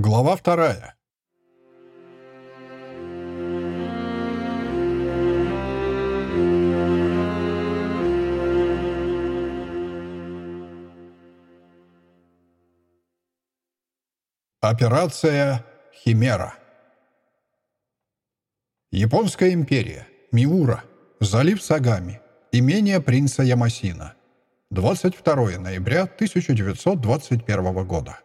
Глава вторая. Операция «Химера». Японская империя. Миура. Залив Сагами. Имение принца Ямасина. 22 ноября 1921 года.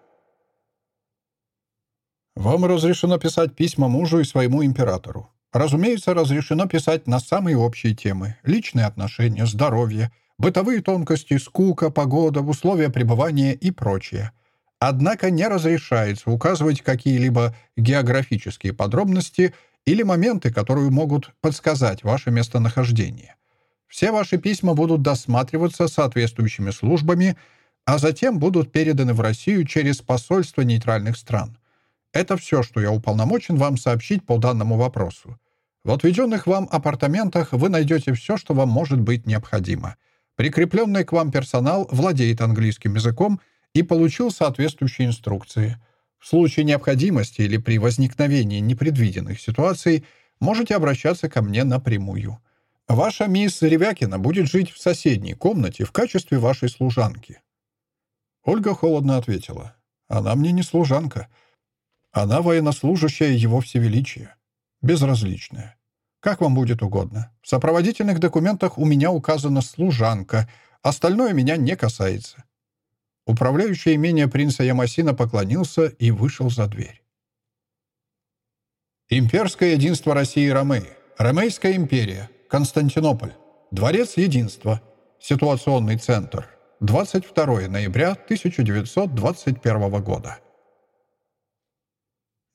Вам разрешено писать письма мужу и своему императору. Разумеется, разрешено писать на самые общие темы. Личные отношения, здоровье, бытовые тонкости, скука, погода, условия пребывания и прочее. Однако не разрешается указывать какие-либо географические подробности или моменты, которые могут подсказать ваше местонахождение. Все ваши письма будут досматриваться соответствующими службами, а затем будут переданы в Россию через посольство нейтральных стран. Это все, что я уполномочен вам сообщить по данному вопросу. В отведенных вам апартаментах вы найдете все, что вам может быть необходимо. Прикрепленный к вам персонал владеет английским языком и получил соответствующие инструкции. В случае необходимости или при возникновении непредвиденных ситуаций можете обращаться ко мне напрямую. Ваша мисс Ревякина будет жить в соседней комнате в качестве вашей служанки». Ольга холодно ответила. «Она мне не служанка. Она военнослужащая его всевеличия. Безразличная. Как вам будет угодно. В сопроводительных документах у меня указана служанка. Остальное меня не касается». Управляющий имение принца Ямасина поклонился и вышел за дверь. Имперское единство России и Ромеи. Ромейская империя. Константинополь. Дворец единства. Ситуационный центр. 22 ноября 1921 года.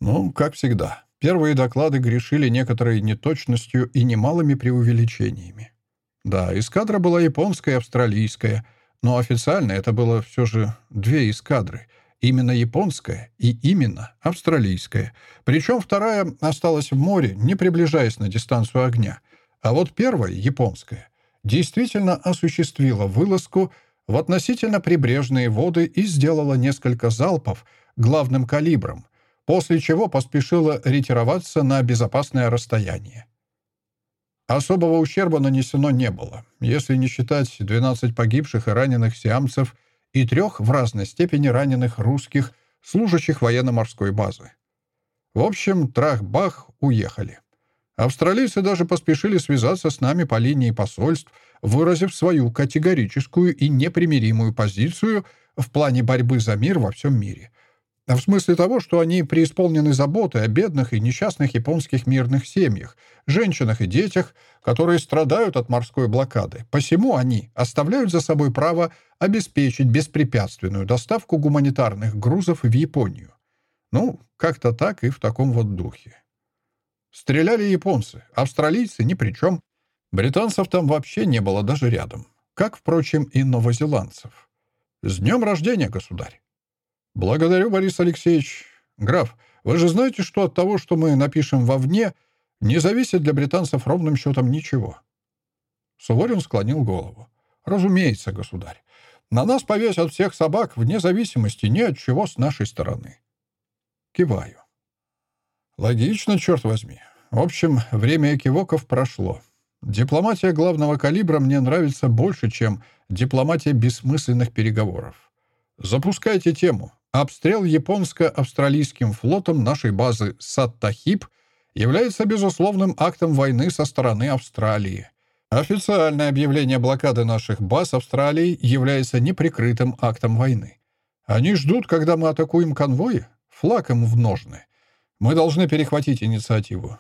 Ну, как всегда, первые доклады грешили некоторой неточностью и немалыми преувеличениями. Да, эскадра была японская и австралийская, но официально это было все же две эскадры. Именно японская и именно австралийская. Причем вторая осталась в море, не приближаясь на дистанцию огня. А вот первая, японская, действительно осуществила вылазку в относительно прибрежные воды и сделала несколько залпов главным калибром, после чего поспешила ретироваться на безопасное расстояние. Особого ущерба нанесено не было, если не считать 12 погибших и раненых сиамцев и трех в разной степени раненых русских, служащих военно-морской базы. В общем, трах-бах, уехали. Австралийцы даже поспешили связаться с нами по линии посольств, выразив свою категорическую и непримиримую позицию в плане борьбы за мир во всем мире, в смысле того, что они преисполнены заботы о бедных и несчастных японских мирных семьях, женщинах и детях, которые страдают от морской блокады. Посему они оставляют за собой право обеспечить беспрепятственную доставку гуманитарных грузов в Японию. Ну, как-то так и в таком вот духе. Стреляли японцы, австралийцы ни при чем. Британцев там вообще не было даже рядом. Как, впрочем, и новозеландцев. С днем рождения, государь! «Благодарю, Борис Алексеевич. Граф, вы же знаете, что от того, что мы напишем вовне, не зависит для британцев ровным счетом ничего». Суворин склонил голову. «Разумеется, государь. На нас повесят всех собак вне зависимости ни от чего с нашей стороны». Киваю. «Логично, черт возьми. В общем, время экивоков прошло. Дипломатия главного калибра мне нравится больше, чем дипломатия бессмысленных переговоров. Запускайте тему. Обстрел японско-австралийским флотом нашей базы Саттахип является безусловным актом войны со стороны Австралии. Официальное объявление блокады наших баз Австралии является неприкрытым актом войны. Они ждут, когда мы атакуем конвои? Флаг им в ножны. Мы должны перехватить инициативу.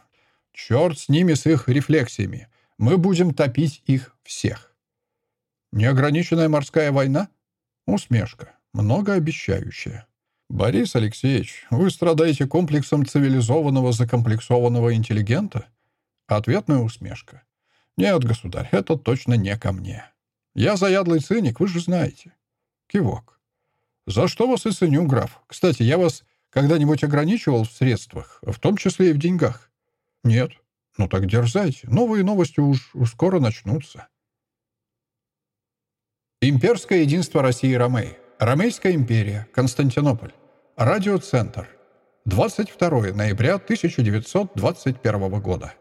Черт с ними, с их рефлексиями. Мы будем топить их всех. Неограниченная морская война? Усмешка многообещающее. «Борис Алексеевич, вы страдаете комплексом цивилизованного закомплексованного интеллигента?» Ответная усмешка. «Нет, государь, это точно не ко мне. Я заядлый циник, вы же знаете». Кивок. «За что вас и ценю, граф? Кстати, я вас когда-нибудь ограничивал в средствах, в том числе и в деньгах?» «Нет». «Ну так дерзайте. Новые новости уж скоро начнутся». Имперское единство России и Ромеи. Ромейская империя, Константинополь. Радиоцентр. 22 ноября 1921 года.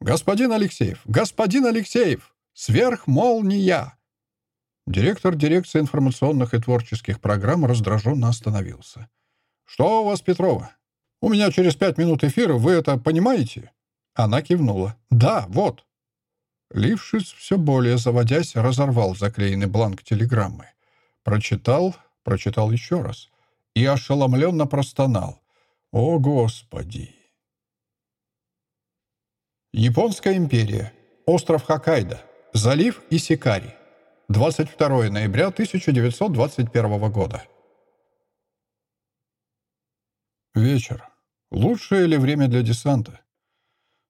«Господин Алексеев! Господин Алексеев! Сверхмолния!» Директор дирекции информационных и творческих программ раздраженно остановился. «Что у вас, Петрова? У меня через пять минут эфира, вы это понимаете?» Она кивнула. «Да, вот». Лившиц, все более заводясь, разорвал заклеенный бланк телеграммы. Прочитал, прочитал еще раз и ошеломленно простонал. «О, Господи!» Японская империя. Остров Хоккайдо. Залив Исикари. 22 ноября 1921 года. Вечер. Лучшее ли время для десанта?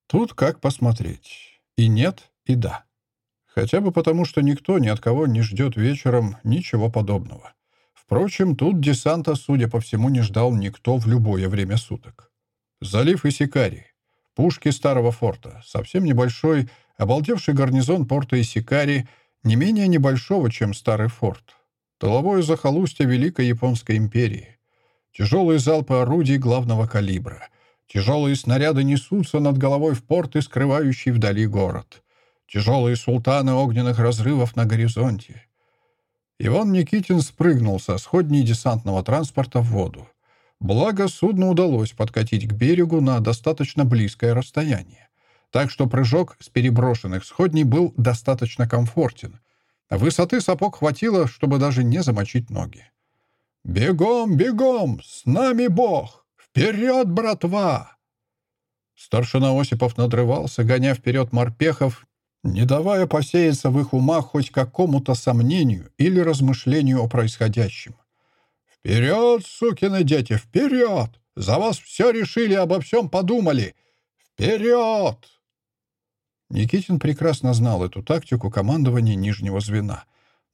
Тут как посмотреть. И нет, и да. Хотя бы потому, что никто ни от кого не ждет вечером ничего подобного. Впрочем, тут десанта, судя по всему, не ждал никто в любое время суток. Залив Исикари. Пушки старого форта. Совсем небольшой, обалдевший гарнизон порта Исикари — не менее небольшого, чем старый форт. Тыловое захолустье Великой Японской империи. Тяжелые залпы орудий главного калибра. Тяжелые снаряды несутся над головой в порт и скрывающий вдали город. Тяжелые султаны огненных разрывов на горизонте. Иван Никитин спрыгнул со сходней десантного транспорта в воду. Благо, судно удалось подкатить к берегу на достаточно близкое расстояние так что прыжок с переброшенных сходней был достаточно комфортен. Высоты сапог хватило, чтобы даже не замочить ноги. «Бегом, бегом! С нами Бог! Вперед, братва!» Старшина Осипов надрывался, гоня вперед морпехов, не давая посеяться в их умах хоть какому-то сомнению или размышлению о происходящем. «Вперед, сукины дети, вперед! За вас все решили, обо всем подумали! Вперед!» Никитин прекрасно знал эту тактику командования нижнего звена.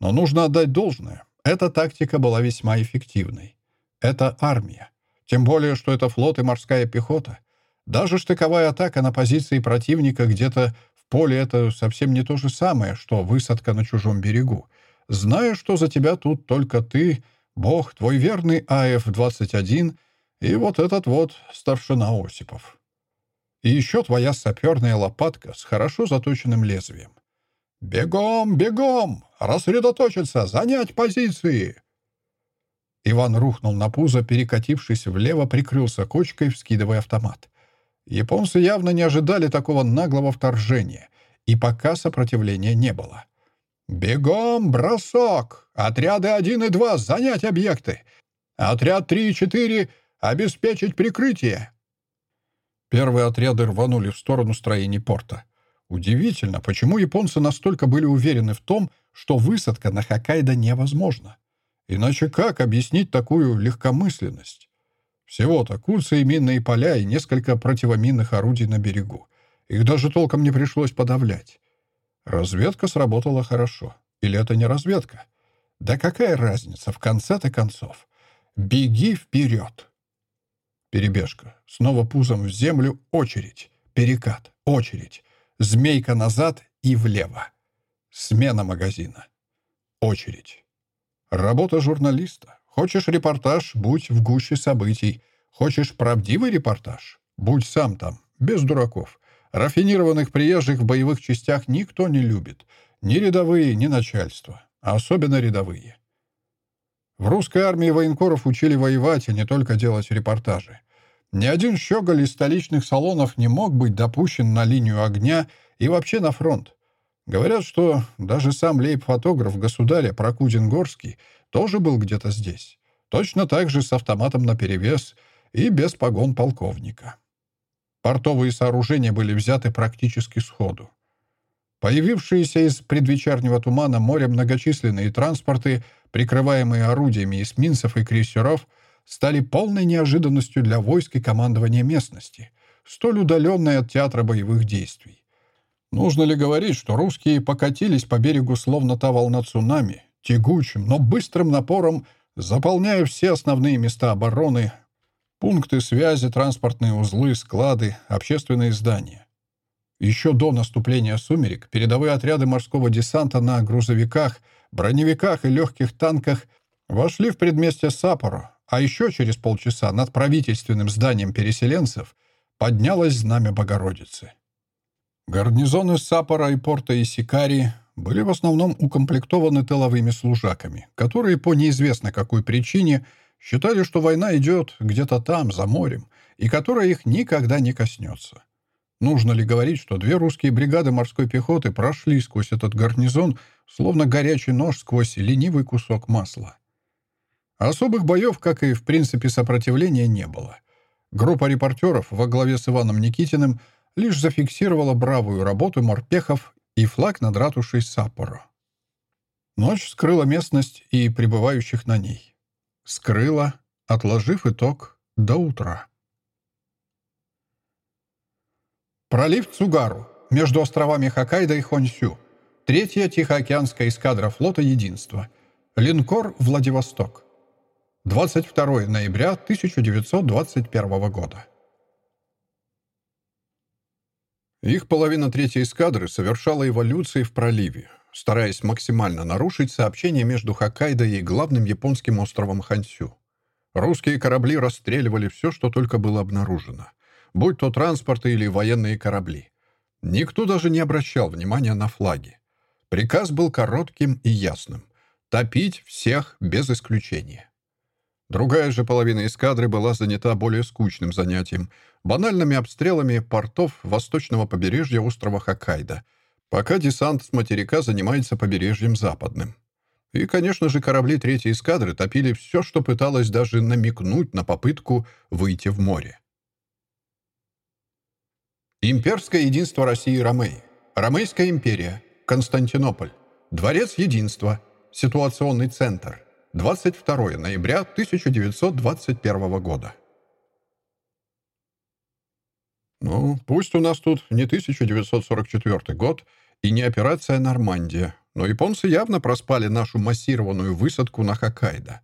Но нужно отдать должное. Эта тактика была весьма эффективной. Это армия. Тем более, что это флот и морская пехота. Даже штыковая атака на позиции противника где-то поле — это совсем не то же самое, что высадка на чужом берегу. Зная, что за тебя тут только ты, бог, твой верный АФ-21 и вот этот вот старшина Осипов. И еще твоя саперная лопатка с хорошо заточенным лезвием. «Бегом, бегом! Рассредоточиться! Занять позиции!» Иван рухнул на пузо, перекатившись влево, прикрылся кочкой, вскидывая автомат. Японцы явно не ожидали такого наглого вторжения, и пока сопротивления не было. «Бегом, бросок! Отряды 1 и 2 занять объекты! Отряд 3 и 4 обеспечить прикрытие! Первые отряды рванули в сторону строений порта. Удивительно, почему японцы настолько были уверены в том, что высадка на Хоккайдо невозможна. Иначе как объяснить такую легкомысленность? Всего-то курсы и минные поля и несколько противоминных орудий на берегу. Их даже толком не пришлось подавлять. Разведка сработала хорошо. Или это не разведка? Да какая разница в конце-то концов? Беги вперед! Перебежка. Снова пузом в землю. Очередь. Перекат. Очередь. Змейка назад и влево. Смена магазина. Очередь. Работа журналиста. Хочешь репортаж? Будь в гуще событий. Хочешь правдивый репортаж? Будь сам там, без дураков. Рафинированных приезжих в боевых частях никто не любит. Ни рядовые, ни начальство. Особенно рядовые. В русской армии военкоров учили воевать, а не только делать репортажи. Ни один щеголь из столичных салонов не мог быть допущен на линию огня и вообще на фронт. Говорят, что даже сам лейб-фотограф государя Прокудин-Горский тоже был где-то здесь. Точно так же с автоматом наперевес и без погон полковника. Портовые сооружения были взяты практически сходу. Появившиеся из предвечернего тумана моря многочисленные транспорты, прикрываемые орудиями эсминцев и крейсеров, стали полной неожиданностью для войск и командования местности, столь удаленной от театра боевых действий. Нужно ли говорить, что русские покатились по берегу словно та волна цунами, тягучим, но быстрым напором, заполняя все основные места обороны, пункты связи, транспортные узлы, склады, общественные здания. Еще до наступления сумерек передовые отряды морского десанта на грузовиках, броневиках и легких танках вошли в предместье Сапоро, А еще через полчаса над правительственным зданием переселенцев поднялось знамя Богородицы. Гарнизоны Сапора и порта Исикари были в основном укомплектованы тыловыми служаками, которые по неизвестно какой причине считали, что война идет где-то там, за морем, и которая их никогда не коснется. Нужно ли говорить, что две русские бригады морской пехоты прошли сквозь этот гарнизон, словно горячий нож сквозь ленивый кусок масла? Особых боев, как и в принципе сопротивления, не было. Группа репортеров во главе с Иваном Никитиным лишь зафиксировала бравую работу морпехов и флаг над ратушей Саппоро. Ночь скрыла местность и пребывающих на ней. Скрыла, отложив итог до утра. Пролив Цугару между островами Хоккайдо и Хонсю. Третья Тихоокеанская эскадра флота «Единство». Линкор «Владивосток». 22 ноября 1921 года. Их половина третьей эскадры совершала эволюции в проливе, стараясь максимально нарушить сообщение между Хоккайдо и главным японским островом Хансю. Русские корабли расстреливали все, что только было обнаружено — будь то транспорты или военные корабли. Никто даже не обращал внимания на флаги. Приказ был коротким и ясным — топить всех без исключения. Другая же половина эскадры была занята более скучным занятием — банальными обстрелами портов восточного побережья острова Хоккайдо, пока десант с материка занимается побережьем западным. И, конечно же, корабли третьей эскадры топили все, что пыталось даже намекнуть на попытку выйти в море. Имперское единство России и Ромеи. Ромейская империя. Константинополь. Дворец единства. Ситуационный центр. 22 ноября 1921 года. Ну, пусть у нас тут не 1944 год и не операция «Нормандия», но японцы явно проспали нашу массированную высадку на Хоккайдо.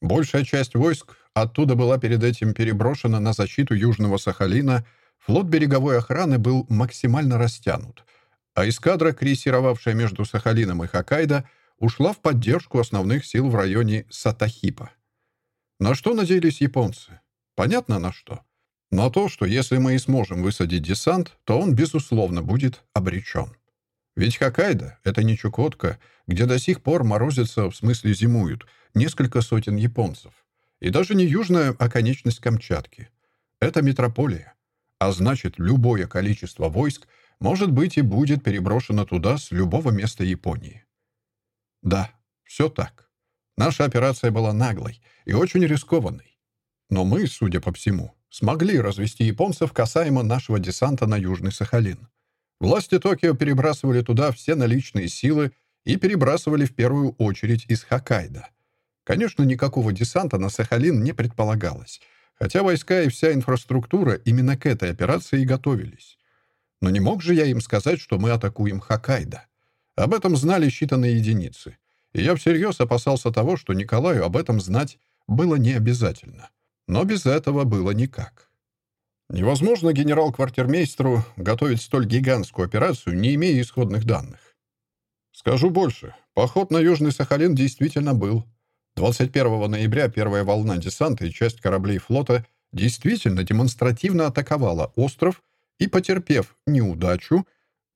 Большая часть войск оттуда была перед этим переброшена на защиту Южного Сахалина – Флот береговой охраны был максимально растянут, а эскадра, крейсировавшая между Сахалином и Хоккайдо, ушла в поддержку основных сил в районе Сатахипа. На что надеялись японцы? Понятно, на что. На то, что если мы и сможем высадить десант, то он, безусловно, будет обречен. Ведь Хоккайдо — это не Чукотка, где до сих пор морозятся, в смысле зимуют, несколько сотен японцев. И даже не южная оконечность Камчатки. Это метрополия а значит, любое количество войск может быть и будет переброшено туда с любого места Японии. Да, все так. Наша операция была наглой и очень рискованной. Но мы, судя по всему, смогли развести японцев касаемо нашего десанта на Южный Сахалин. Власти Токио перебрасывали туда все наличные силы и перебрасывали в первую очередь из Хоккайдо. Конечно, никакого десанта на Сахалин не предполагалось — хотя войска и вся инфраструктура именно к этой операции и готовились. Но не мог же я им сказать, что мы атакуем Хоккайдо. Об этом знали считанные единицы, и я всерьез опасался того, что Николаю об этом знать было не обязательно. Но без этого было никак. Невозможно генерал-квартирмейстеру готовить столь гигантскую операцию, не имея исходных данных. Скажу больше, поход на Южный Сахалин действительно был. 21 ноября первая волна десанта и часть кораблей флота действительно демонстративно атаковала остров и, потерпев неудачу,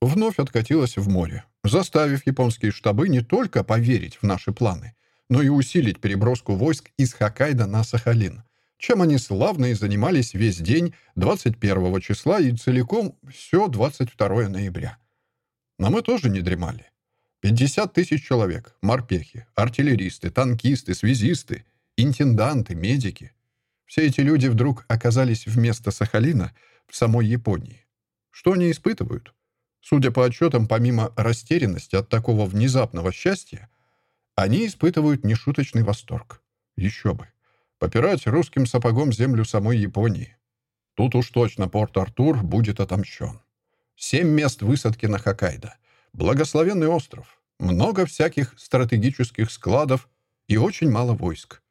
вновь откатилась в море, заставив японские штабы не только поверить в наши планы, но и усилить переброску войск из Хоккайдо на Сахалин, чем они славно и занимались весь день 21 числа и целиком все 22 ноября. Но мы тоже не дремали. 50 тысяч человек, морпехи, артиллеристы, танкисты, связисты, интенданты, медики. Все эти люди вдруг оказались вместо Сахалина в самой Японии. Что они испытывают? Судя по отчетам, помимо растерянности от такого внезапного счастья, они испытывают нешуточный восторг. Еще бы. Попирать русским сапогом землю самой Японии. Тут уж точно Порт-Артур будет отомщен. Семь мест высадки на Хоккайдо — Благословенный остров, много всяких стратегических складов и очень мало войск.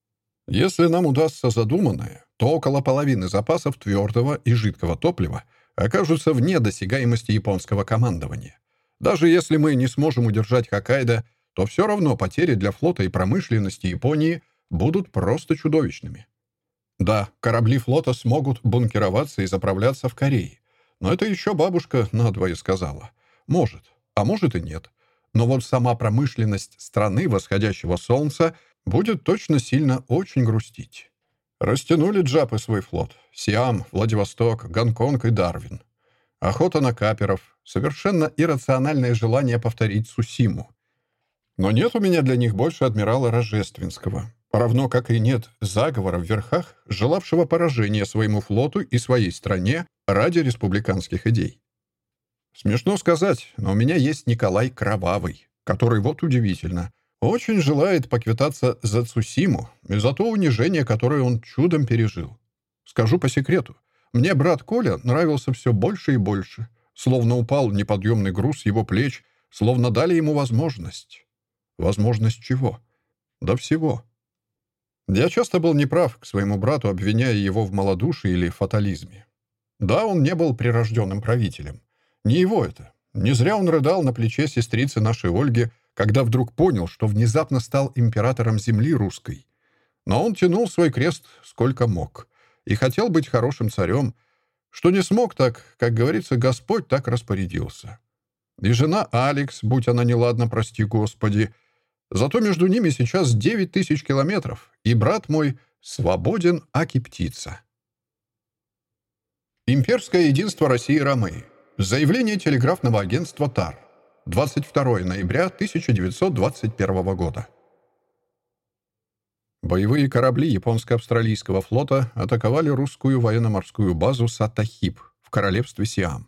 Если нам удастся задуманное, то около половины запасов твердого и жидкого топлива окажутся вне досягаемости японского командования. Даже если мы не сможем удержать Хоккайдо, то все равно потери для флота и промышленности Японии будут просто чудовищными. Да, корабли флота смогут бункероваться и заправляться в Корее. Но это еще бабушка надвое сказала. Может, а может и нет. Но вот сама промышленность страны восходящего солнца будет точно сильно очень грустить. Растянули джапы свой флот. Сиам, Владивосток, Гонконг и Дарвин. Охота на каперов. Совершенно иррациональное желание повторить Сусиму. Но нет у меня для них больше адмирала Рожественского. Равно как и нет заговора в верхах, желавшего поражения своему флоту и своей стране ради республиканских идей. Смешно сказать, но у меня есть Николай Кровавый, который, вот удивительно, очень желает поквитаться за Цусиму и за то унижение, которое он чудом пережил. Скажу по секрету, мне брат Коля нравился все больше и больше, словно упал неподъемный груз его плеч, словно дали ему возможность. Возможность чего? Да всего. Я часто был неправ к своему брату, обвиняя его в малодушии или фатализме. Да, он не был прирожденным правителем. Не его это. Не зря он рыдал на плече сестрицы нашей Ольги, когда вдруг понял, что внезапно стал императором земли русской. Но он тянул свой крест сколько мог и хотел быть хорошим царем, что не смог так, как говорится, Господь так распорядился. И жена Алекс, будь она неладна, прости Господи, зато между ними сейчас девять тысяч километров, и брат мой свободен, аки птица. Имперское единство России и Ромеи. Заявление телеграфного агентства ТАР. 22 ноября 1921 года. Боевые корабли японско-австралийского флота атаковали русскую военно-морскую базу Сатахип в королевстве Сиам.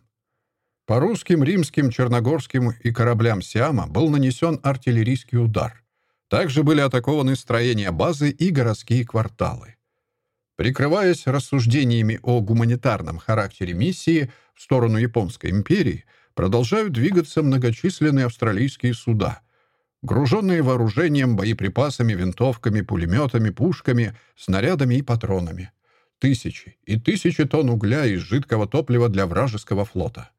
По русским, римским, черногорским и кораблям Сиама был нанесен артиллерийский удар. Также были атакованы строения базы и городские кварталы. Прикрываясь рассуждениями о гуманитарном характере миссии в сторону Японской империи, продолжают двигаться многочисленные австралийские суда, груженные вооружением, боеприпасами, винтовками, пулеметами, пушками, снарядами и патронами. Тысячи и тысячи тонн угля и жидкого топлива для вражеского флота.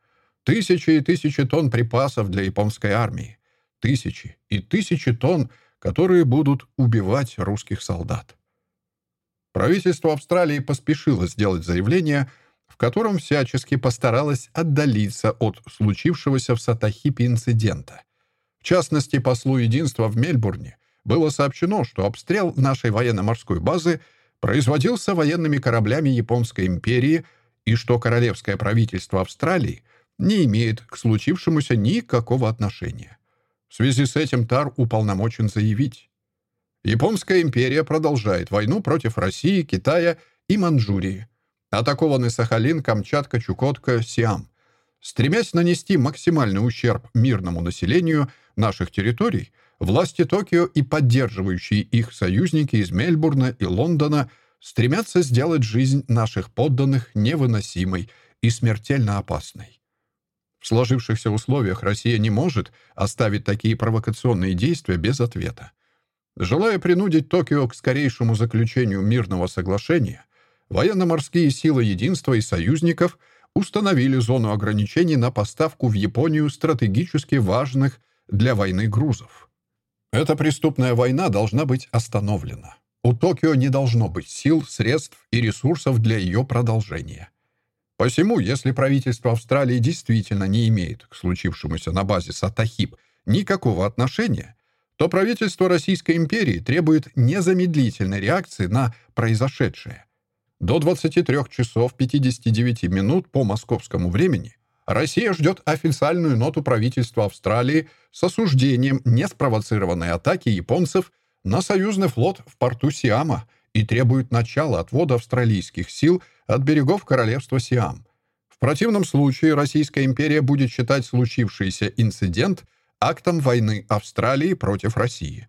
Тысячи и тысячи тонн припасов для японской армии. Тысячи и тысячи тонн, которые будут убивать русских солдат. Правительство Австралии поспешило сделать заявление в котором всячески постаралась отдалиться от случившегося в Сатахипе инцидента. В частности, послу единства в Мельбурне было сообщено, что обстрел нашей военно-морской базы производился военными кораблями Японской империи и что королевское правительство Австралии не имеет к случившемуся никакого отношения. В связи с этим Тар уполномочен заявить. Японская империя продолжает войну против России, Китая и Манчжурии, Атакованы Сахалин, Камчатка, Чукотка, Сиам. Стремясь нанести максимальный ущерб мирному населению наших территорий, власти Токио и поддерживающие их союзники из Мельбурна и Лондона стремятся сделать жизнь наших подданных невыносимой и смертельно опасной. В сложившихся условиях Россия не может оставить такие провокационные действия без ответа. Желая принудить Токио к скорейшему заключению мирного соглашения, военно-морские силы единства и союзников установили зону ограничений на поставку в Японию стратегически важных для войны грузов. Эта преступная война должна быть остановлена. У Токио не должно быть сил, средств и ресурсов для ее продолжения. Посему, если правительство Австралии действительно не имеет к случившемуся на базе Сатахип никакого отношения, то правительство Российской империи требует незамедлительной реакции на произошедшее, до 23 часов 59 минут по московскому времени Россия ждет официальную ноту правительства Австралии с осуждением неспровоцированной атаки японцев на союзный флот в порту Сиама и требует начала отвода австралийских сил от берегов королевства Сиам. В противном случае Российская империя будет считать случившийся инцидент актом войны Австралии против России.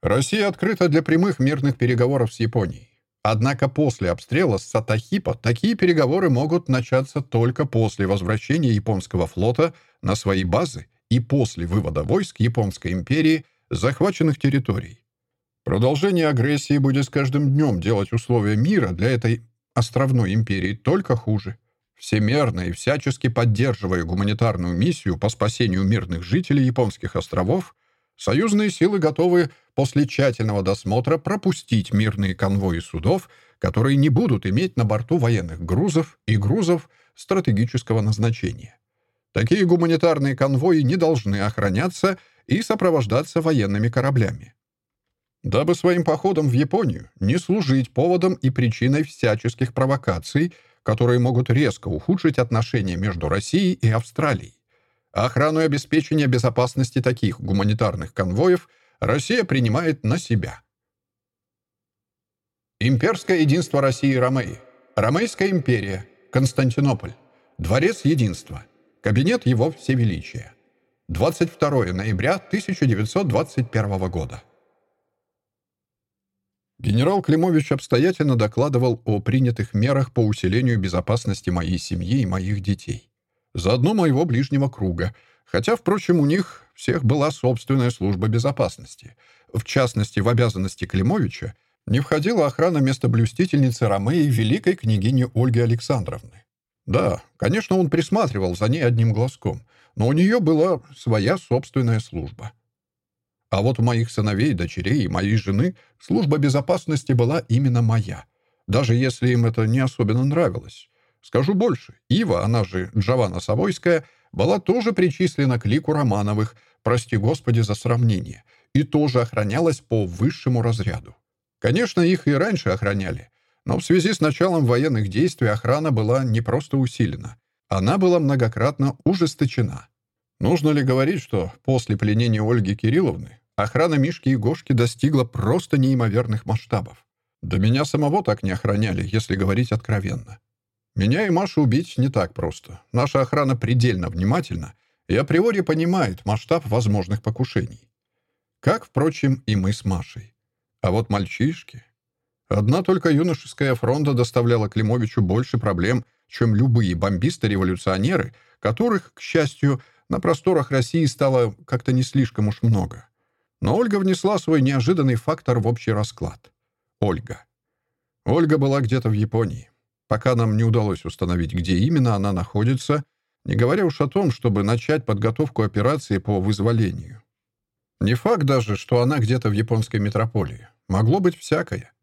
Россия открыта для прямых мирных переговоров с Японией. Однако после обстрела с Сатахипа такие переговоры могут начаться только после возвращения японского флота на свои базы и после вывода войск Японской империи захваченных территорий. Продолжение агрессии будет с каждым днем делать условия мира для этой островной империи только хуже. Всемерно и всячески поддерживая гуманитарную миссию по спасению мирных жителей японских островов, Союзные силы готовы после тщательного досмотра пропустить мирные конвои судов, которые не будут иметь на борту военных грузов и грузов стратегического назначения. Такие гуманитарные конвои не должны охраняться и сопровождаться военными кораблями. Дабы своим походом в Японию не служить поводом и причиной всяческих провокаций, которые могут резко ухудшить отношения между Россией и Австралией. Охрану и обеспечение безопасности таких гуманитарных конвоев Россия принимает на себя. Имперское единство России и Ромеи. Ромейская империя. Константинополь. Дворец единства. Кабинет его всевеличия. 22 ноября 1921 года. Генерал Климович обстоятельно докладывал о принятых мерах по усилению безопасности моей семьи и моих детей. Заодно моего ближнего круга, хотя, впрочем, у них всех была собственная служба безопасности. В частности, в обязанности Климовича не входила охрана местоблюстительницы Ромеи великой княгини Ольги Александровны. Да, конечно, он присматривал за ней одним глазком, но у нее была своя собственная служба — а вот у моих сыновей, дочерей и моей жены служба безопасности была именно моя. Даже если им это не особенно нравилось. Скажу больше. Ива, она же Джованна Савойская, была тоже причислена к лику Романовых, прости господи за сравнение, и тоже охранялась по высшему разряду. Конечно, их и раньше охраняли, но в связи с началом военных действий охрана была не просто усилена, она была многократно ужесточена. Нужно ли говорить, что после пленения Ольги Кирилловны Охрана Мишки и Гошки достигла просто неимоверных масштабов. Да меня самого так не охраняли, если говорить откровенно. Меня и Машу убить не так просто. Наша охрана предельно внимательна и априори понимает масштаб возможных покушений. Как, впрочем, и мы с Машей. А вот мальчишки... Одна только юношеская фронта доставляла Климовичу больше проблем, чем любые бомбисты-революционеры, которых, к счастью, на просторах России стало как-то не слишком уж много. Но Ольга внесла свой неожиданный фактор в общий расклад. Ольга. Ольга была где-то в Японии. Пока нам не удалось установить, где именно она находится, не говоря уж о том, чтобы начать подготовку операции по вызволению. Не факт даже, что она где-то в японской метрополии. Могло быть всякое.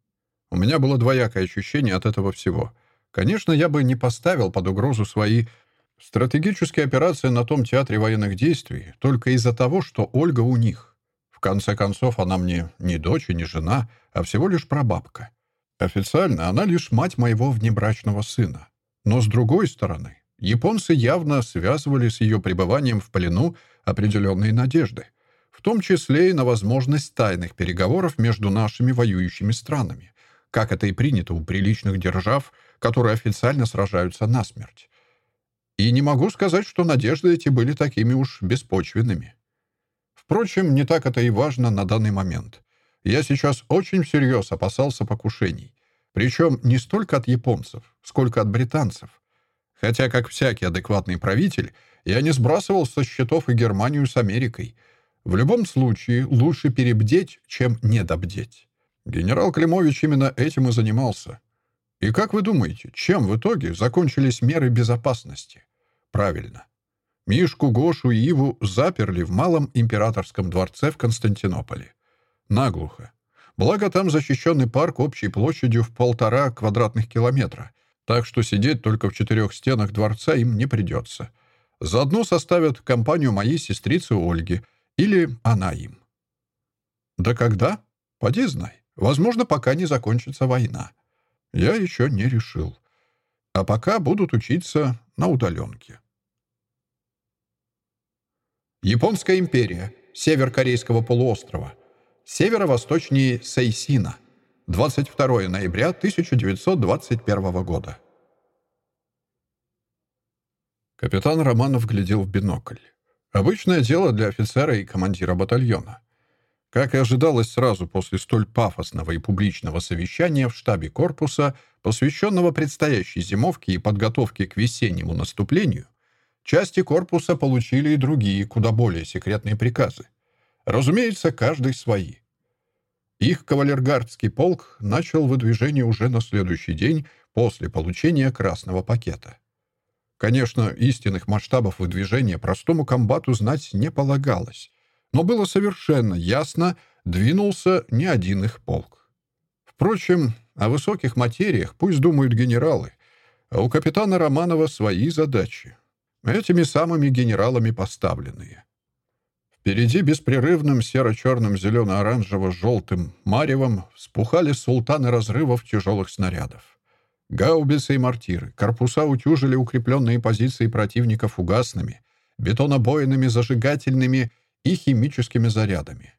У меня было двоякое ощущение от этого всего. Конечно, я бы не поставил под угрозу свои стратегические операции на том театре военных действий только из-за того, что Ольга у них. В конце концов, она мне не дочь и не жена, а всего лишь прабабка. Официально она лишь мать моего внебрачного сына. Но с другой стороны, японцы явно связывали с ее пребыванием в плену определенные надежды, в том числе и на возможность тайных переговоров между нашими воюющими странами, как это и принято у приличных держав, которые официально сражаются насмерть. И не могу сказать, что надежды эти были такими уж беспочвенными. Впрочем, не так это и важно на данный момент. Я сейчас очень всерьез опасался покушений. Причем не столько от японцев, сколько от британцев. Хотя, как всякий адекватный правитель, я не сбрасывал со счетов и Германию с Америкой. В любом случае, лучше перебдеть, чем недобдеть. Генерал Климович именно этим и занимался. И как вы думаете, чем в итоге закончились меры безопасности? Правильно. Мишку, Гошу и Иву заперли в Малом императорском дворце в Константинополе. Наглухо. Благо там защищенный парк общей площадью в полтора квадратных километра, так что сидеть только в четырех стенах дворца им не придется. Заодно составят компанию моей сестрицы Ольги, или она им. Да когда? Поди знай. Возможно, пока не закончится война. Я еще не решил. А пока будут учиться на удаленке. Японская империя. Север Корейского полуострова. Северо-восточнее Сейсина. 22 ноября 1921 года. Капитан Романов глядел в бинокль. Обычное дело для офицера и командира батальона. Как и ожидалось сразу после столь пафосного и публичного совещания в штабе корпуса, посвященного предстоящей зимовке и подготовке к весеннему наступлению, Части корпуса получили и другие, куда более секретные приказы. Разумеется, каждый свои. Их кавалергардский полк начал выдвижение уже на следующий день после получения красного пакета. Конечно, истинных масштабов выдвижения простому комбату знать не полагалось. но было совершенно ясно, двинулся не один их полк. Впрочем, о высоких материях пусть думают генералы, а у капитана Романова свои задачи. Этими самыми генералами поставленные. Впереди беспрерывным серо-черным, зелено-оранжево-желтым маревом вспухали султаны разрывов тяжелых снарядов. Гаубицы и мортиры, корпуса утюжили укрепленные позиции противника фугасными, бетонобойными, зажигательными и химическими зарядами.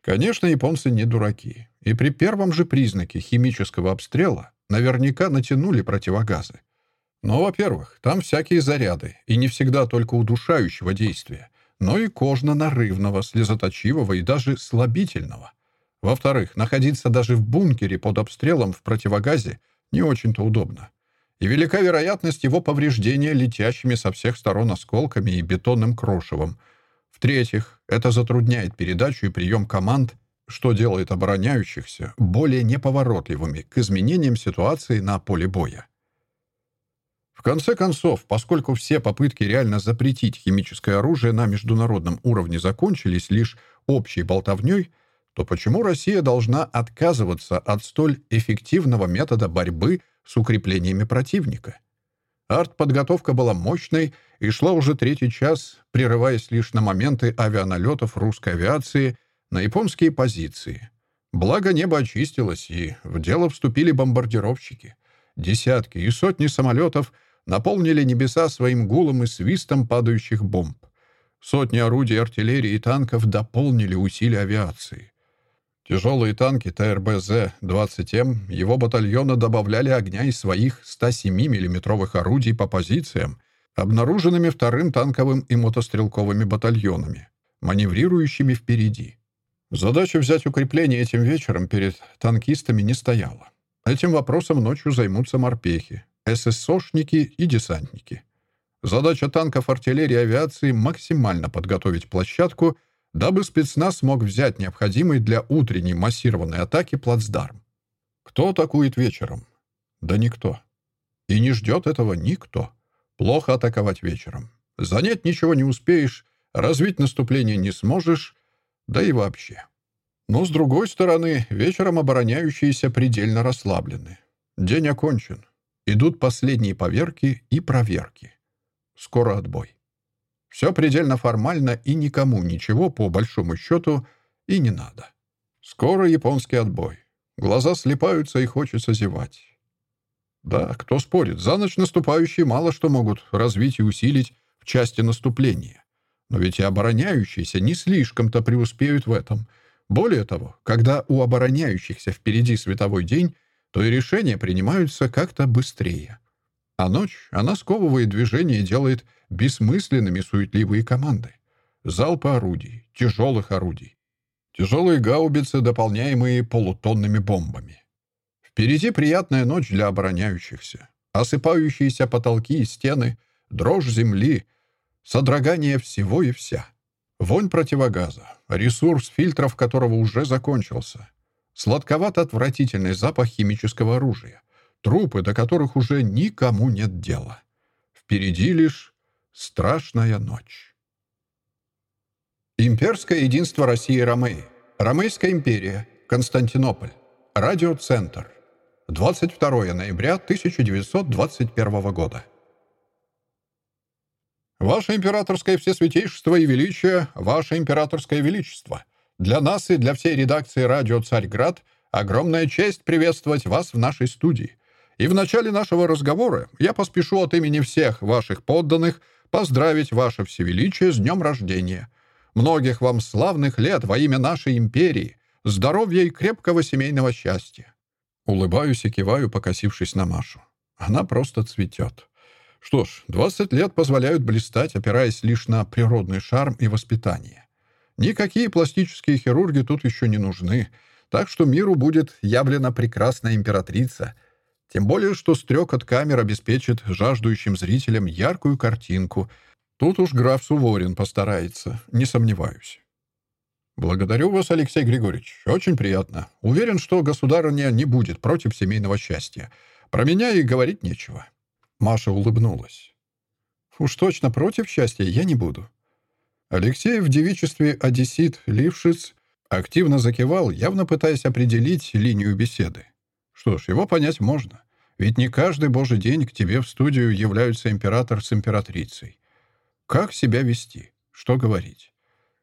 Конечно, японцы не дураки, и при первом же признаке химического обстрела наверняка натянули противогазы. Но, во-первых, там всякие заряды, и не всегда только удушающего действия, но и кожно-нарывного, слезоточивого и даже слабительного. Во-вторых, находиться даже в бункере под обстрелом в противогазе не очень-то удобно. И велика вероятность его повреждения летящими со всех сторон осколками и бетонным крошевом. В-третьих, это затрудняет передачу и прием команд, что делает обороняющихся более неповоротливыми к изменениям ситуации на поле боя. В конце концов, поскольку все попытки реально запретить химическое оружие на международном уровне закончились лишь общей болтовней, то почему Россия должна отказываться от столь эффективного метода борьбы с укреплениями противника? Артподготовка была мощной и шла уже третий час, прерываясь лишь на моменты авианалетов русской авиации на японские позиции. Благо небо очистилось, и в дело вступили бомбардировщики. Десятки и сотни самолетов наполнили небеса своим гулом и свистом падающих бомб. Сотни орудий артиллерии и танков дополнили усилия авиации. Тяжелые танки ТРБЗ-20М его батальона добавляли огня из своих 107 миллиметровых орудий по позициям, обнаруженными вторым танковым и мотострелковыми батальонами, маневрирующими впереди. Задача взять укрепление этим вечером перед танкистами не стояла. Этим вопросом ночью займутся морпехи, ССОшники и десантники. Задача танков, артиллерии авиации — максимально подготовить площадку дабы спецназ мог взять необходимый для утренней массированной атаки плацдарм. Кто атакует вечером? Да никто. И не ждет этого никто. Плохо атаковать вечером. Занять ничего не успеешь, развить наступление не сможешь, да и вообще. Но, с другой стороны, вечером обороняющиеся предельно расслаблены. День окончен. Идут последние поверки и проверки. Скоро отбой. Все предельно формально и никому ничего, по большому счету, и не надо. Скоро японский отбой. Глаза слепаются и хочется зевать. Да, кто спорит, за ночь наступающие мало что могут развить и усилить в части наступления. Но ведь и обороняющиеся не слишком-то преуспеют в этом. Более того, когда у обороняющихся впереди световой день, то и решения принимаются как-то быстрее. А ночь, она сковывает движение и делает бессмысленными суетливые команды. Залпы орудий, тяжелых орудий. Тяжелые гаубицы, дополняемые полутонными бомбами. Впереди приятная ночь для обороняющихся. Осыпающиеся потолки и стены, дрожь земли, содрогание всего и вся. Вонь противогаза, ресурс фильтров которого уже закончился. Сладковато-отвратительный запах химического оружия. Трупы, до которых уже никому нет дела. Впереди лишь Страшная ночь. Имперское единство России и Ромеи. Ромейская империя. Константинополь. Радиоцентр. 22 ноября 1921 года. Ваше императорское всесвятейшество и величие, ваше императорское величество. Для нас и для всей редакции «Радио Царьград» огромная честь приветствовать вас в нашей студии. И в начале нашего разговора я поспешу от имени всех ваших подданных – поздравить Ваше Всевеличие с днем рождения. Многих вам славных лет во имя нашей империи, здоровья и крепкого семейного счастья. Улыбаюсь и киваю, покосившись на Машу. Она просто цветет. Что ж, 20 лет позволяют блистать, опираясь лишь на природный шарм и воспитание. Никакие пластические хирурги тут еще не нужны, так что миру будет явлена прекрасная императрица — тем более, что стрекот камер обеспечит жаждущим зрителям яркую картинку. Тут уж граф Суворин постарается, не сомневаюсь. «Благодарю вас, Алексей Григорьевич. Очень приятно. Уверен, что государыня не будет против семейного счастья. Про меня и говорить нечего». Маша улыбнулась. «Уж точно против счастья я не буду». Алексей в девичестве одессит Лившиц активно закивал, явно пытаясь определить линию беседы. Что ж, его понять можно. Ведь не каждый божий день к тебе в студию являются император с императрицей. Как себя вести? Что говорить?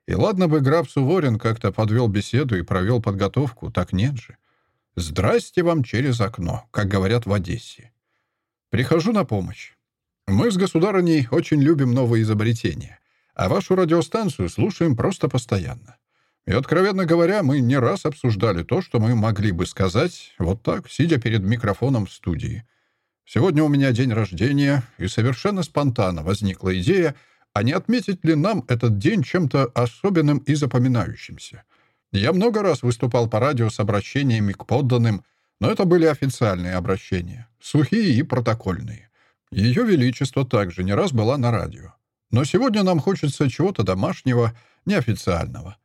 И ладно бы граф Суворин как-то подвел беседу и провел подготовку, так нет же. «Здрасте вам через окно», как говорят в Одессе. Прихожу на помощь. Мы с государыней очень любим новые изобретения, а вашу радиостанцию слушаем просто постоянно. И, откровенно говоря, мы не раз обсуждали то, что мы могли бы сказать вот так, сидя перед микрофоном в студии. Сегодня у меня день рождения, и совершенно спонтанно возникла идея, а не отметить ли нам этот день чем-то особенным и запоминающимся. Я много раз выступал по радио с обращениями к подданным, но это были официальные обращения, сухие и протокольные. Ее Величество также не раз была на радио. Но сегодня нам хочется чего-то домашнего, неофициального.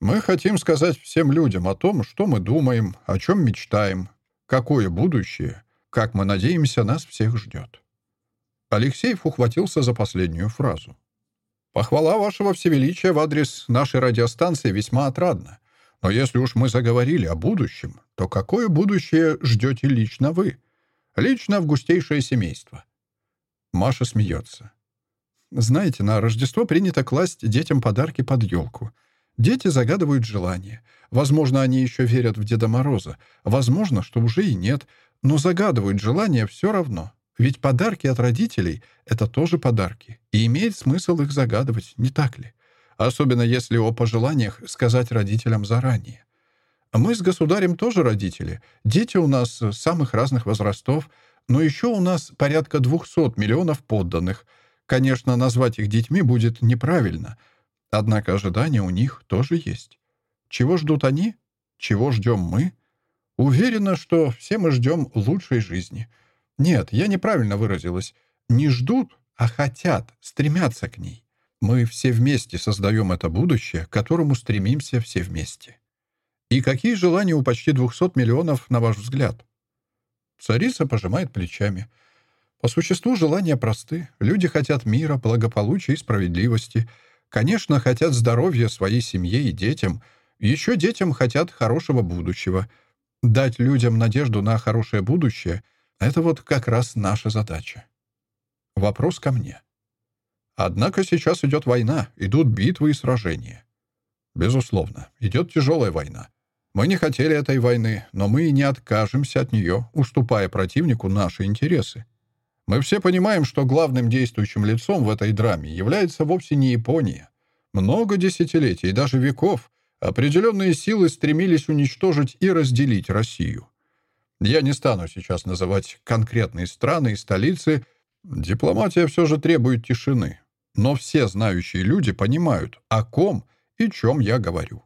Мы хотим сказать всем людям о том, что мы думаем, о чем мечтаем, какое будущее, как мы надеемся, нас всех ждет. Алексеев ухватился за последнюю фразу. «Похвала вашего всевеличия в адрес нашей радиостанции весьма отрадна. Но если уж мы заговорили о будущем, то какое будущее ждете лично вы? Лично августейшее семейство?» Маша смеется. «Знаете, на Рождество принято класть детям подарки под елку — Дети загадывают желания. Возможно, они еще верят в Деда Мороза. Возможно, что уже и нет. Но загадывают желания все равно. Ведь подарки от родителей — это тоже подарки. И имеет смысл их загадывать, не так ли? Особенно если о пожеланиях сказать родителям заранее. Мы с государем тоже родители. Дети у нас самых разных возрастов, но еще у нас порядка 200 миллионов подданных. Конечно, назвать их детьми будет неправильно — Однако ожидания у них тоже есть. Чего ждут они? Чего ждем мы? Уверена, что все мы ждем лучшей жизни. Нет, я неправильно выразилась. Не ждут, а хотят, стремятся к ней. Мы все вместе создаем это будущее, к которому стремимся все вместе. И какие желания у почти 200 миллионов, на ваш взгляд? Царица пожимает плечами. По существу желания просты. Люди хотят мира, благополучия и справедливости — Конечно, хотят здоровья своей семье и детям. Еще детям хотят хорошего будущего. Дать людям надежду на хорошее будущее — это вот как раз наша задача. Вопрос ко мне. Однако сейчас идет война, идут битвы и сражения. Безусловно, идет тяжелая война. Мы не хотели этой войны, но мы и не откажемся от нее, уступая противнику наши интересы. Мы все понимаем, что главным действующим лицом в этой драме является вовсе не Япония. Много десятилетий и даже веков определенные силы стремились уничтожить и разделить Россию. Я не стану сейчас называть конкретные страны и столицы. Дипломатия все же требует тишины. Но все знающие люди понимают, о ком и чем я говорю.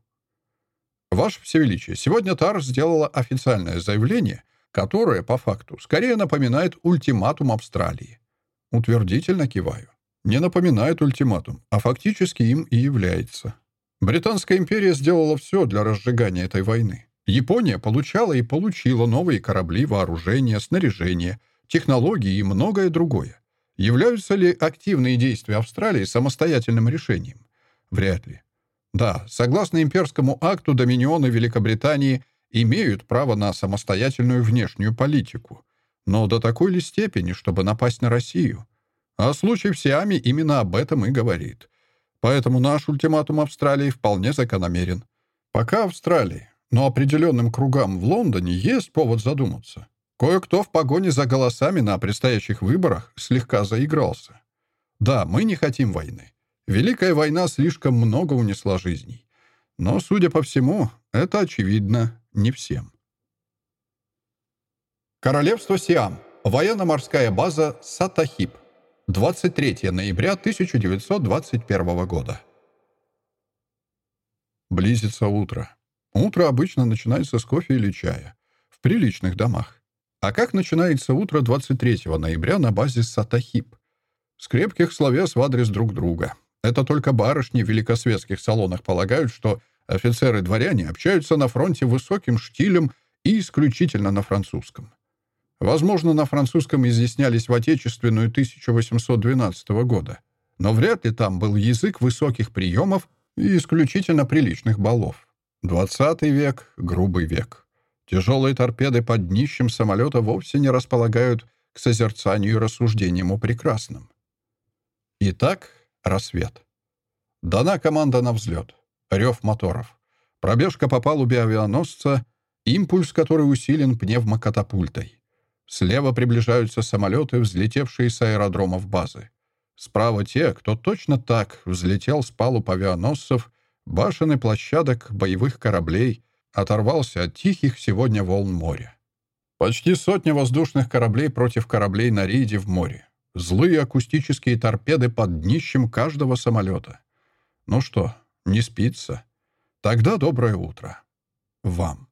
Ваше Всевеличие, сегодня ТАР сделала официальное заявление, которое, по факту, скорее напоминает ультиматум Австралии. Утвердительно киваю. Не напоминает ультиматум, а фактически им и является. Британская империя сделала все для разжигания этой войны. Япония получала и получила новые корабли, вооружение, снаряжение, технологии и многое другое. Являются ли активные действия Австралии самостоятельным решением? Вряд ли. Да, согласно имперскому акту, доминионы Великобритании имеют право на самостоятельную внешнюю политику. Но до такой ли степени, чтобы напасть на Россию? А случай в Сиаме именно об этом и говорит. Поэтому наш ультиматум Австралии вполне закономерен. Пока Австралии, но определенным кругам в Лондоне есть повод задуматься. Кое-кто в погоне за голосами на предстоящих выборах слегка заигрался. Да, мы не хотим войны. Великая война слишком много унесла жизней. Но, судя по всему, это очевидно не всем. Королевство Сиам. Военно-морская база Сатахип. 23 ноября 1921 года. Близится утро. Утро обычно начинается с кофе или чая. В приличных домах. А как начинается утро 23 ноября на базе Сатахип? С крепких словес в адрес друг друга. Это только барышни в великосветских салонах полагают, что Офицеры-дворяне общаются на фронте высоким штилем и исключительно на французском. Возможно, на французском изъяснялись в Отечественную 1812 года. Но вряд ли там был язык высоких приемов и исключительно приличных балов. Двадцатый век — грубый век. Тяжелые торпеды под днищем самолета вовсе не располагают к созерцанию и рассуждениям о прекрасном. Итак, рассвет. Дана команда на взлет. Рев моторов. Пробежка по палубе авианосца, импульс, который усилен пневмокатапультой. Слева приближаются самолеты, взлетевшие с аэродромов базы. Справа те, кто точно так взлетел с палуб авианосцев, башен и площадок боевых кораблей, оторвался от тихих сегодня волн моря. Почти сотня воздушных кораблей против кораблей на рейде в море. Злые акустические торпеды под днищем каждого самолета. Ну что, не спится? Тогда доброе утро. Вам.